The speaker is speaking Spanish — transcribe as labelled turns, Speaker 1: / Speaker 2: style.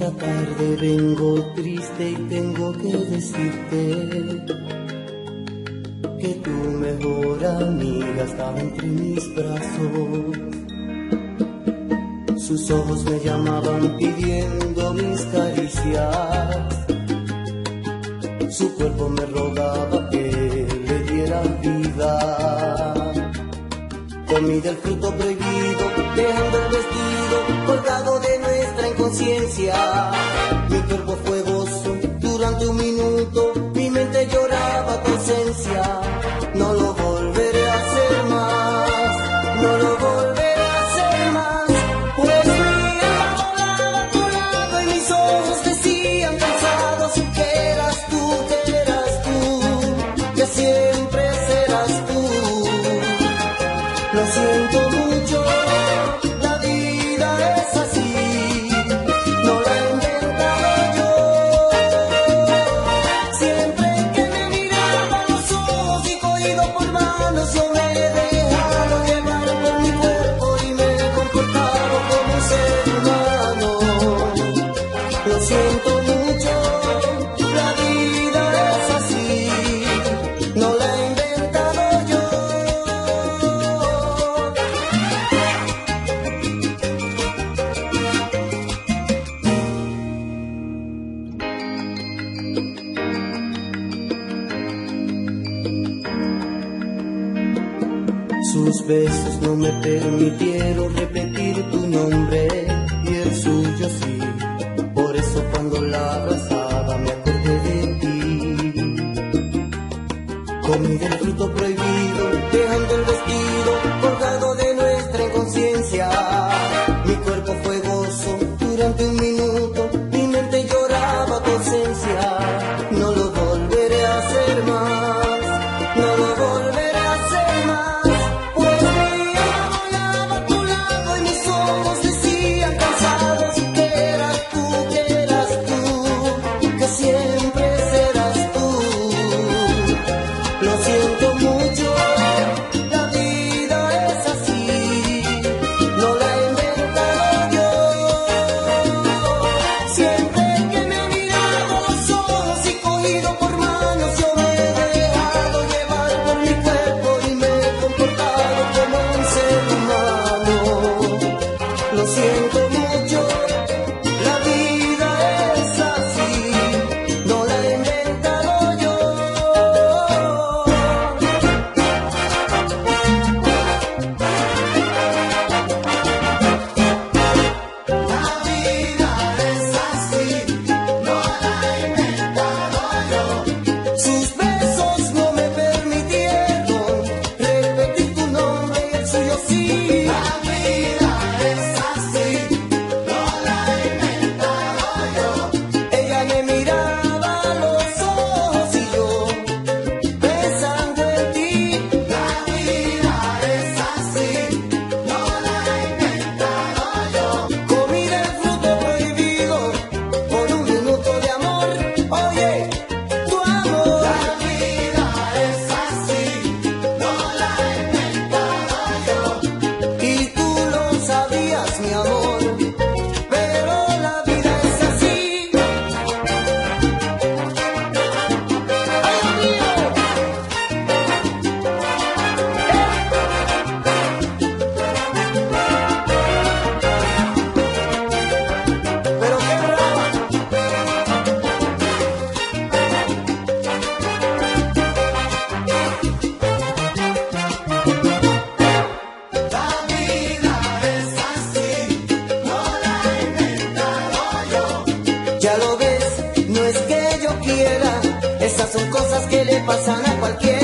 Speaker 1: Esta tarde vengo triste y tengo que decirte que tu mejor amiga estaba entre mis brazos. Sus ojos me llamaban pidiendo mis caricias. Su cuerpo me rogaba que le diera vida. Comí del fruto prohibido, dejando el vestido colgado de nuestra inconsciencia. Mi cuerpo fue gozo durante un minuto, mi mente lloraba tu ausencia. No lo volveré a hacer más, no lo volveré a hacer más. Pues mi alma volaba a tu lado y mis ojos decían cansados que eras tú, que eras tú, que siempre serás tú. Lo siento Lo siento mucho, la vida es así, no la he inventado yo. Sus besos no me permitieron repetir tu nombre suyo sí. Por eso cuando la abrazaba Ya lo ves, no es que yo quiera, esas son cosas que le pasan a cualquiera.